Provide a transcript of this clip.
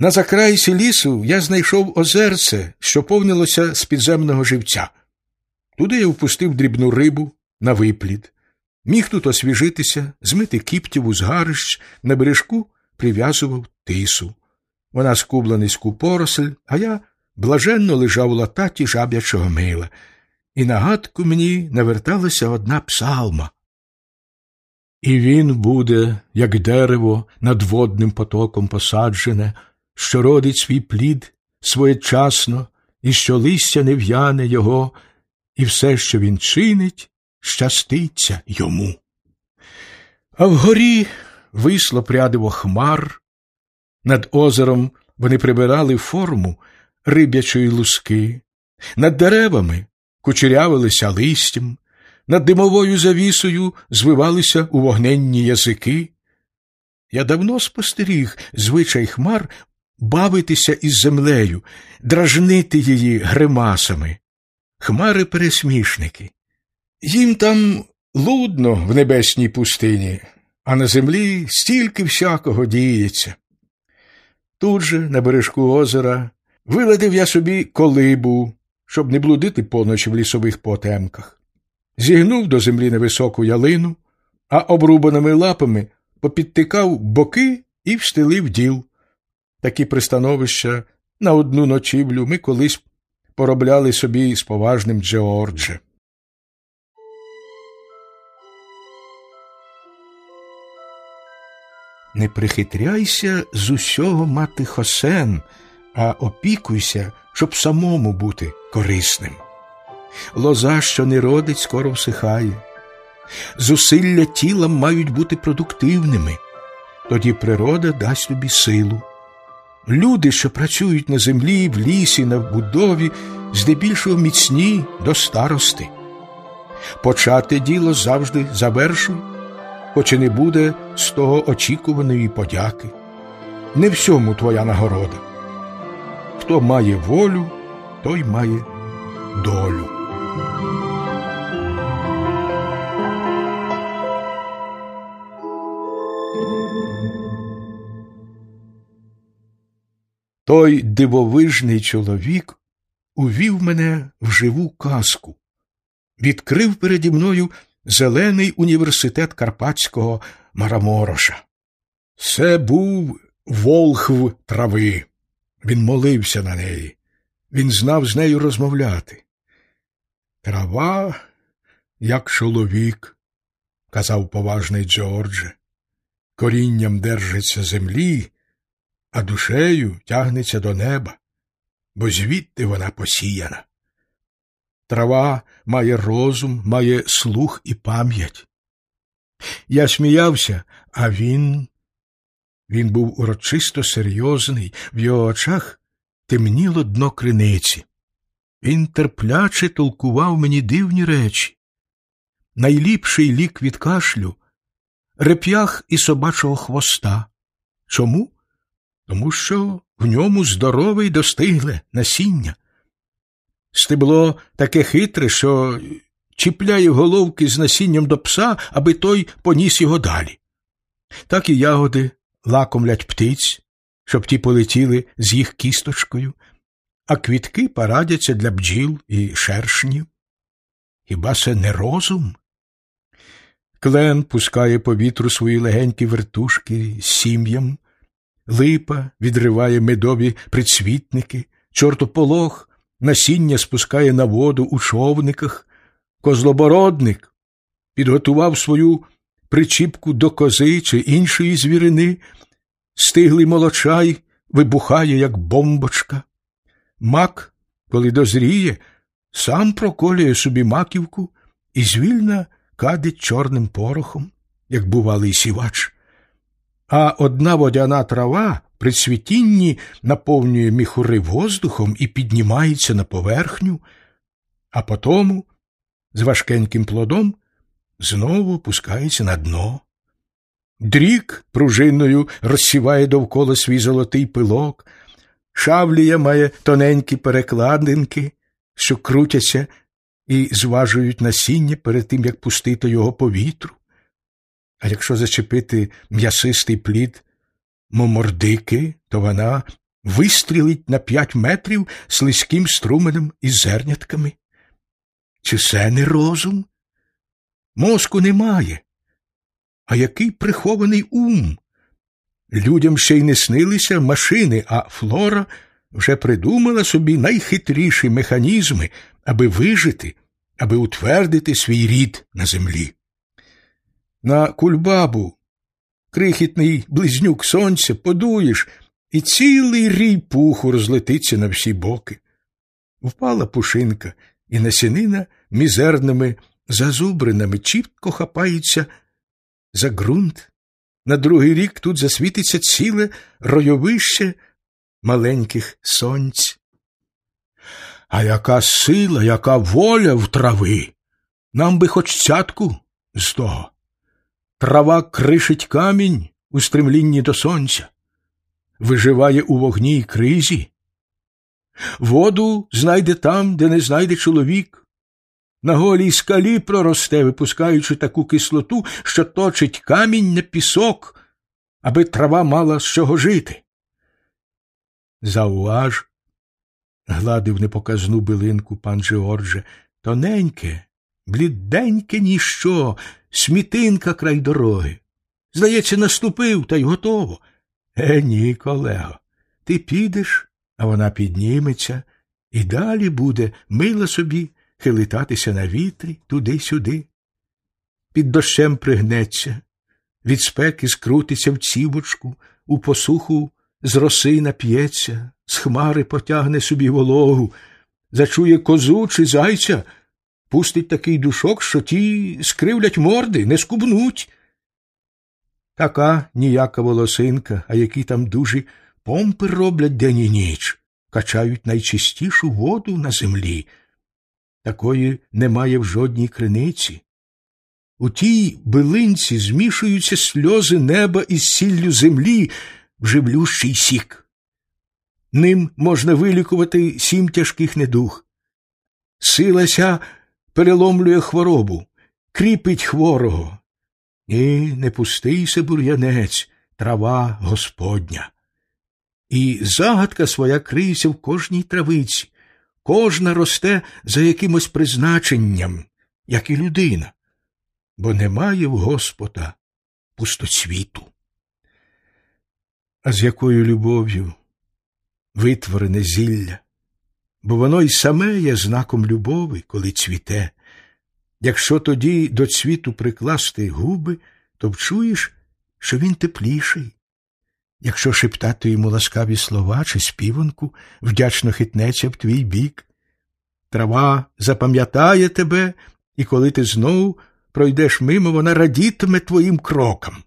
На закрайсі лісу я знайшов озерце, що повнилося з підземного живця. Туди я впустив дрібну рибу на виплід. Міг тут освіжитися, змити кіптєву з гарищ, на бережку прив'язував тису. Вона скубла низьку поросль, а я блаженно лежав у лататі жаб'ячого мила, і нагадку мені наверталася одна псалма. І він буде, як дерево, над водним потоком посаджене, що родить свій плід своєчасно, і що листя не в'яне його, і все, що він чинить, щаститься йому. А вгорі висло прядиво хмар, над озером вони прибирали форму риб'ячої луски, над деревами кучерявилися листям, над димовою завісою звивалися у вогненні язики. Я давно спостеріг звичай хмар бавитися із землею, дражнити її гримасами. Хмари пересмішники. Їм там лудно в небесній пустині, а на землі стільки всякого діється. Тут же, на бережку озера, виладив я собі колибу, щоб не блудити поночі в лісових потемках. Зігнув до землі невисоку ялину, а обрубаними лапами попідтикав боки і встелив діл. Такі пристановища на одну ночівлю ми колись поробляли собі з поважним Джеордже. Не прихитряйся з усього мати хосен, а опікуйся, щоб самому бути корисним. Лоза, що не родить, скоро всихає. Зусилля тіла мають бути продуктивними, тоді природа дасть тобі силу. Люди, що працюють на землі, в лісі, на вбудові, здебільшого міцні до старости. Почати діло завжди завершуй, хоч і не буде з того очікуваної подяки. Не всьому твоя нагорода. Хто має волю, той має долю. Той дивовижний чоловік увів мене в живу казку, відкрив переді мною зелений університет Карпатського Марамороша. Це був волхв трави. Він молився на неї, він знав з нею розмовляти. Трава, як чоловік, казав поважний Джордже, корінням держиться землі а душею тягнеться до неба, бо звідти вона посіяна. Трава має розум, має слух і пам'ять. Я сміявся, а він. Він був урочисто серйозний, в його очах темніло дно криниці. Він терпляче толкував мені дивні речі. Найліпший лік від кашлю реп'ях і собачого хвоста. Чому? Тому що в ньому здорове й достигле насіння. Стебло таке хитре, що чіпляє головки з насінням до пса, аби той поніс його далі. Так і ягоди лакомлять птиць, щоб ті полетіли з їх кісточкою, а квітки порадяться для бджіл і шершнів. Хіба це не розум? Клен пускає по вітру свої легенькі вертушки з сім'ям, липа відриває медові прицвітники, чортополох насіння спускає на воду у човниках, козлобородник підготував свою причіпку до кози чи іншої звірини, стиглий молочай вибухає, як бомбочка. Мак, коли дозріє, сам проколює собі маківку і звільна кадить чорним порохом, як бувалий сівач а одна водяна трава при цвітінні наповнює міхури воздухом і піднімається на поверхню, а потому з важкеньким плодом знову опускається на дно. Дрік пружиною розсіває довкола свій золотий пилок, шавлія має тоненькі перекладинки, що крутяться і зважують насіння перед тим, як пустити його по вітру. А якщо зачепити м'ясистий плід момордики, то вона вистрілить на п'ять метрів слизьким струменем із зернятками. Чи це не розум? Мозку немає. А який прихований ум? Людям ще й не снилися машини, а флора вже придумала собі найхитріші механізми, аби вижити, аби утвердити свій рід на землі. На кульбабу, крихітний близнюк сонця, подуєш, і цілий рій пуху розлетиться на всі боки. Впала пушинка, і насінина мізерними зазубринами чітко хапається за ґрунт. На другий рік тут засвітиться ціле ройовище маленьких сонць. А яка сила, яка воля в трави? Нам би хоч цятку з того. Трава кришить камінь у стремлінні до сонця, виживає у вогні й кризі. Воду знайде там, де не знайде чоловік. На голій скалі проросте, випускаючи таку кислоту, що точить камінь на пісок, аби трава мала з чого жити. Зауваж, гладив непоказну билинку пан Джеордже, тоненьке, бліденьке ніщо, смітинка край дороги. Здається, наступив, та й готово. Е, ні, колего, ти підеш, а вона підніметься, і далі буде мила собі хилитатися на вітрі туди-сюди. Під дощем пригнеться, від спеки скрутиться в цівочку, у посуху з роси нап'ється, з хмари потягне собі вологу, зачує козу чи зайця, пустить такий душок, що ті скривлять морди, не скубнуть. Така ніяка волосинка, а які там дужі помпи роблять день і ніч, качають найчистішу воду на землі. Такої немає в жодній криниці. У тій билинці змішуються сльози неба із сіллю землі в живлющий сік. Ним можна вилікувати сім тяжких недуг. Сила ся переломлює хворобу, кріпить хворого. І не пустийся бур'янець, трава Господня. І загадка своя криється в кожній травиці, кожна росте за якимось призначенням, як і людина, бо немає в Господа пустоцвіту. А з якою любов'ю витворене зілля, бо воно й саме є знаком любові, коли цвіте. Якщо тоді до цвіту прикласти губи, то вчуєш, що він тепліший. Якщо шептати йому ласкаві слова чи співанку, вдячно хитнеться в твій бік. Трава запам'ятає тебе, і коли ти знову пройдеш мимо, вона радітиме твоїм крокам.